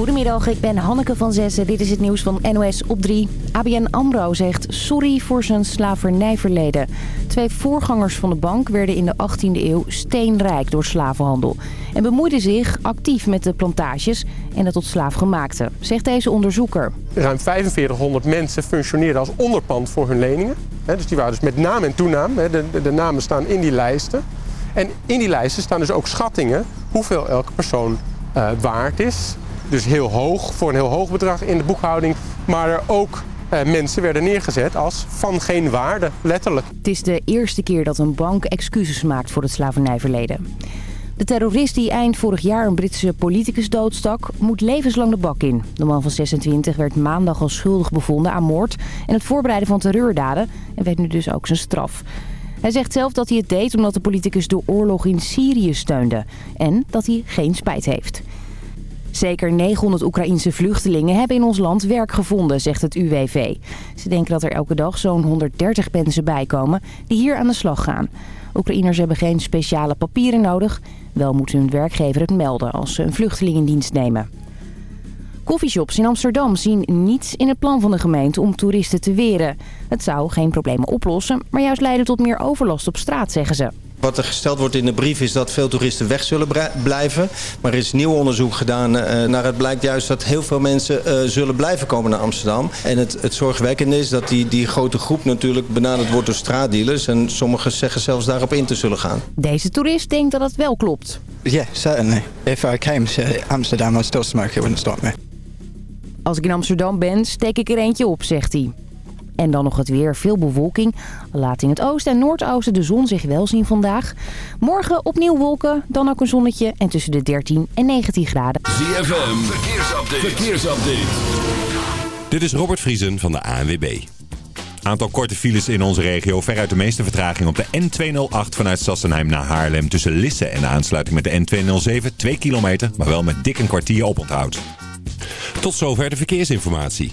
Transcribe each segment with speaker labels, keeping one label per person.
Speaker 1: Goedemiddag, ik ben Hanneke van Zessen. Dit is het nieuws van NOS op 3. ABN AMRO zegt sorry voor zijn slavernijverleden. Twee voorgangers van de bank werden in de 18e eeuw steenrijk door slavenhandel. En bemoeiden zich actief met de plantages en het tot slaafgemaakte, zegt deze onderzoeker.
Speaker 2: Ruim 4500 mensen functioneerden als onderpand voor hun leningen. Dus die waren dus met naam en toenaam. De, de namen staan in die lijsten. En in die lijsten staan dus ook schattingen hoeveel elke persoon uh, waard is. Dus heel hoog, voor een heel hoog bedrag in de boekhouding. Maar er ook uh, mensen werden neergezet als van geen waarde, letterlijk.
Speaker 1: Het is de eerste keer dat een bank excuses maakt voor het slavernijverleden. De terrorist die eind vorig jaar een Britse politicus doodstak, moet levenslang de bak in. De man van 26 werd maandag al schuldig bevonden aan moord en het voorbereiden van terreurdaden en weet nu dus ook zijn straf. Hij zegt zelf dat hij het deed omdat de politicus de oorlog in Syrië steunde en dat hij geen spijt heeft. Zeker 900 Oekraïense vluchtelingen hebben in ons land werk gevonden, zegt het UWV. Ze denken dat er elke dag zo'n 130 mensen bijkomen die hier aan de slag gaan. Oekraïners hebben geen speciale papieren nodig. Wel moet hun werkgever het melden als ze een vluchteling in dienst nemen. Coffeeshops in Amsterdam zien niets in het plan van de gemeente om toeristen te weren. Het zou geen problemen oplossen, maar juist leiden tot meer overlast op straat, zeggen ze.
Speaker 3: Wat er gesteld wordt in de brief is dat veel toeristen weg zullen blijven. Maar er is nieuw onderzoek gedaan uh, naar het blijkt juist dat heel veel mensen uh, zullen blijven komen naar Amsterdam. En het, het zorgwekkende is dat die, die grote groep natuurlijk benaderd wordt door straatdealers. En sommigen zeggen zelfs daarop in te zullen gaan.
Speaker 1: Deze toerist denkt dat het wel klopt.
Speaker 4: Yeah, certainly. If I came to Amsterdam, I'd still smoke. It wouldn't stop me.
Speaker 1: Als ik in Amsterdam ben, steek ik er eentje op, zegt hij. En dan nog het weer. Veel bewolking. Laat in het oosten en noordoosten de zon zich wel zien vandaag. Morgen opnieuw wolken, dan ook een zonnetje. En tussen de 13 en 19 graden.
Speaker 5: ZFM, verkeersupdate. verkeersupdate. Dit is Robert Vriesen van de ANWB. Aantal korte files in onze regio. Veruit de meeste vertraging op de N208 vanuit Sassenheim naar Haarlem. Tussen Lisse en de aansluiting met de N207. 2 kilometer, maar wel met dik een kwartier oponthoud. Tot zover de verkeersinformatie.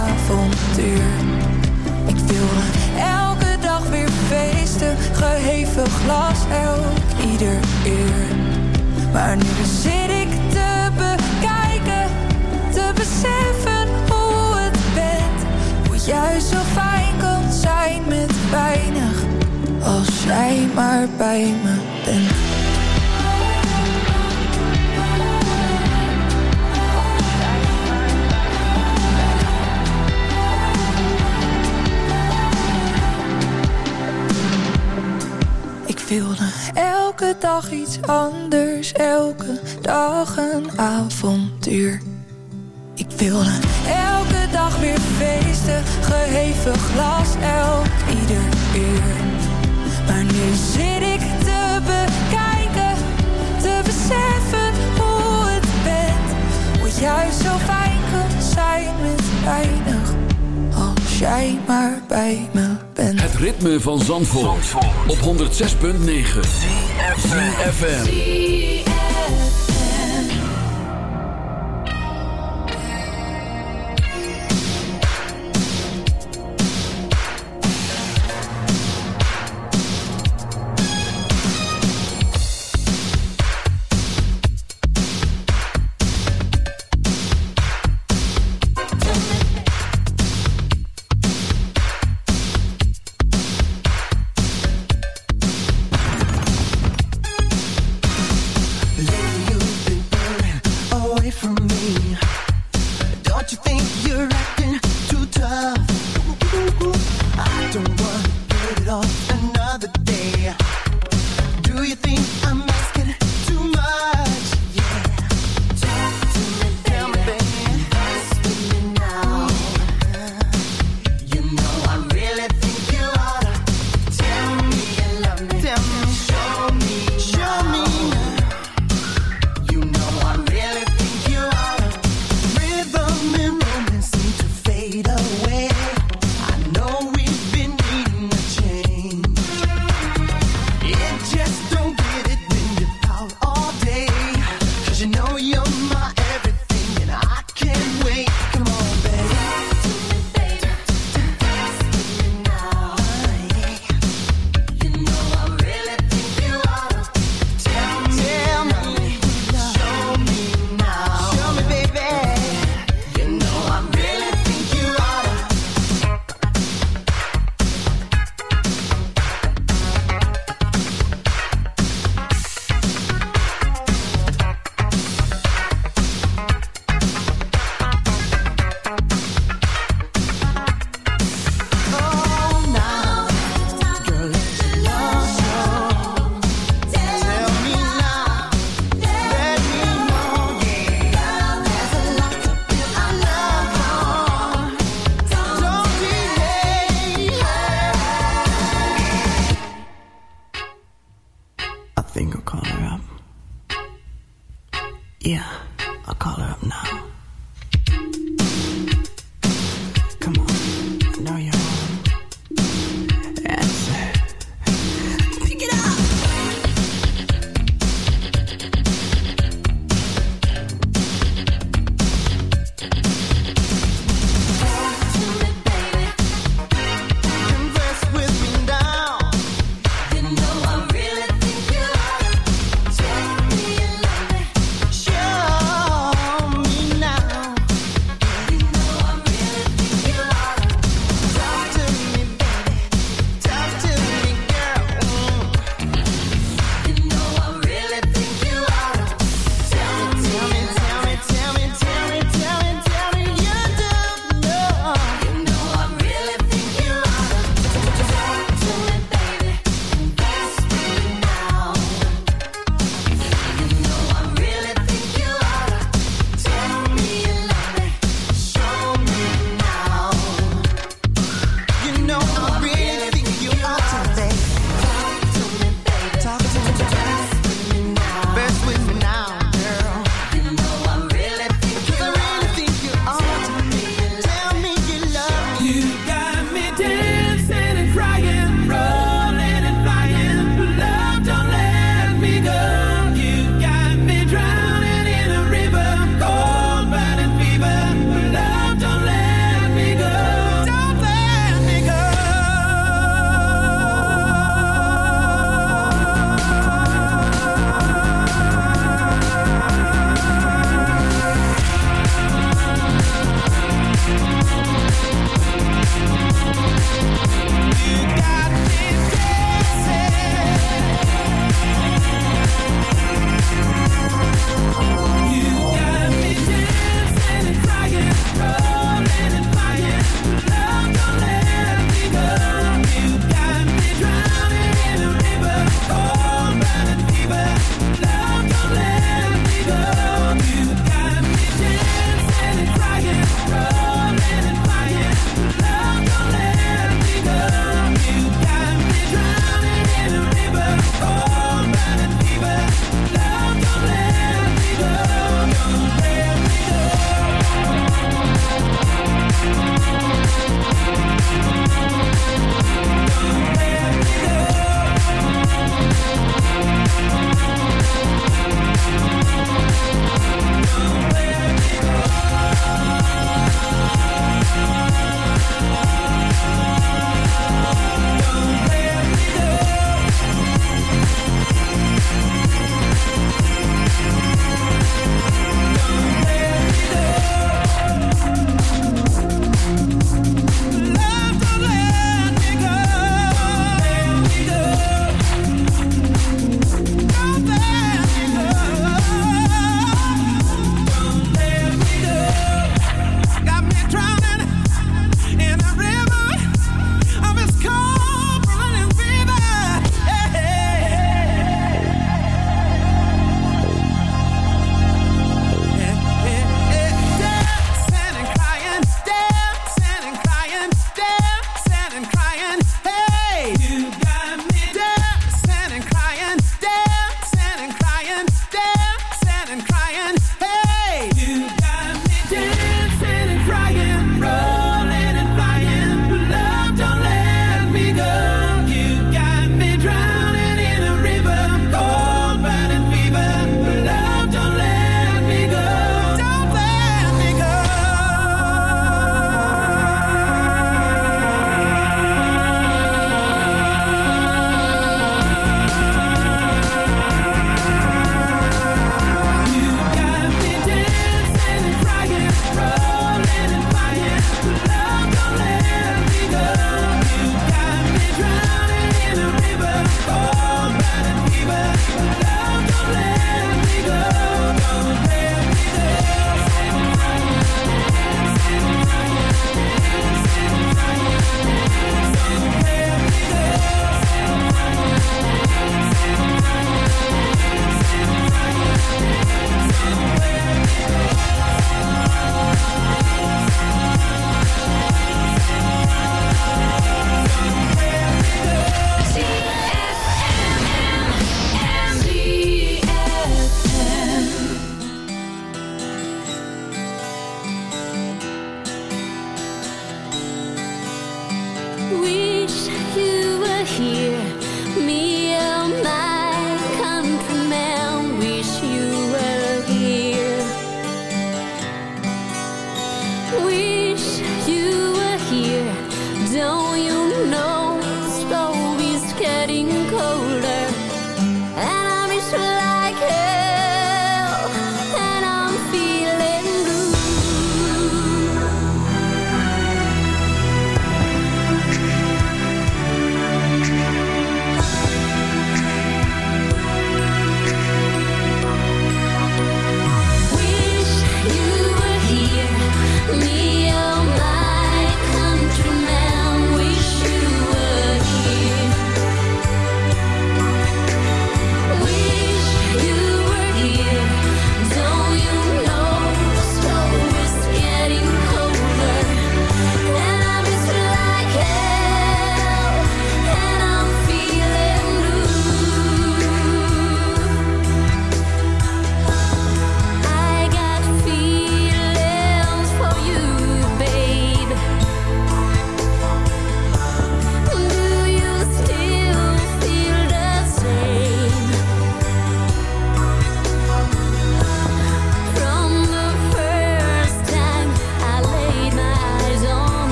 Speaker 6: Maar nu zit ik te bekijken, te beseffen hoe het bent. Hoe het juist zo fijn kan zijn met weinig, als jij maar bij me bent. Ik wilde elke dag iets anders, elke dag een avontuur. Ik wilde elke dag weer feesten, geheven glas elk ieder uur. Maar nu zit ik te bekijken, te beseffen hoe het bent. Hoe juist zo fijn kan zijn met als jij maar bij me bent.
Speaker 7: Het ritme van Zandvoort, op 106.9 ZFM.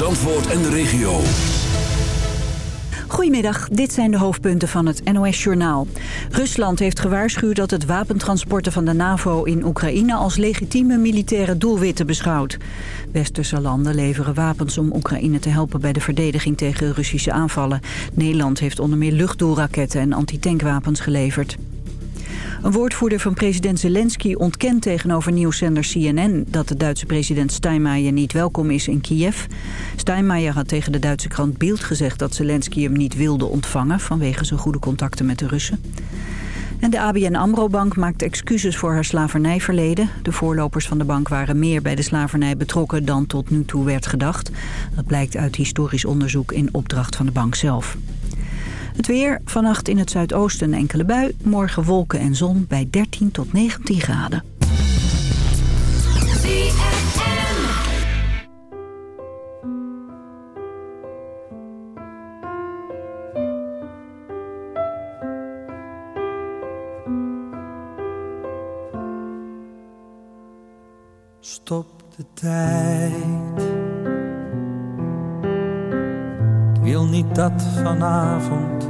Speaker 7: Zandvoort en de regio.
Speaker 8: Goedemiddag, dit zijn de hoofdpunten van het NOS-journaal. Rusland heeft gewaarschuwd dat het wapentransporten van de NAVO in Oekraïne als legitieme militaire doelwitten beschouwt. Westerse landen leveren wapens om Oekraïne te helpen bij de verdediging tegen Russische aanvallen. Nederland heeft onder meer luchtdoelraketten en antitankwapens geleverd. Een woordvoerder van president Zelensky ontkent tegenover nieuwszender CNN... dat de Duitse president Steinmeier niet welkom is in Kiev. Steinmeier had tegen de Duitse krant Bild gezegd dat Zelensky hem niet wilde ontvangen... vanwege zijn goede contacten met de Russen. En de ABN AMRO-bank maakt excuses voor haar slavernijverleden. De voorlopers van de bank waren meer bij de slavernij betrokken dan tot nu toe werd gedacht. Dat blijkt uit historisch onderzoek in opdracht van de bank zelf. Het weer, vannacht in het zuidoosten enkele bui. Morgen wolken en zon bij 13 tot 19 graden.
Speaker 9: Stop
Speaker 10: de tijd. Wil niet dat vanavond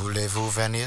Speaker 11: Voulez-vous venir?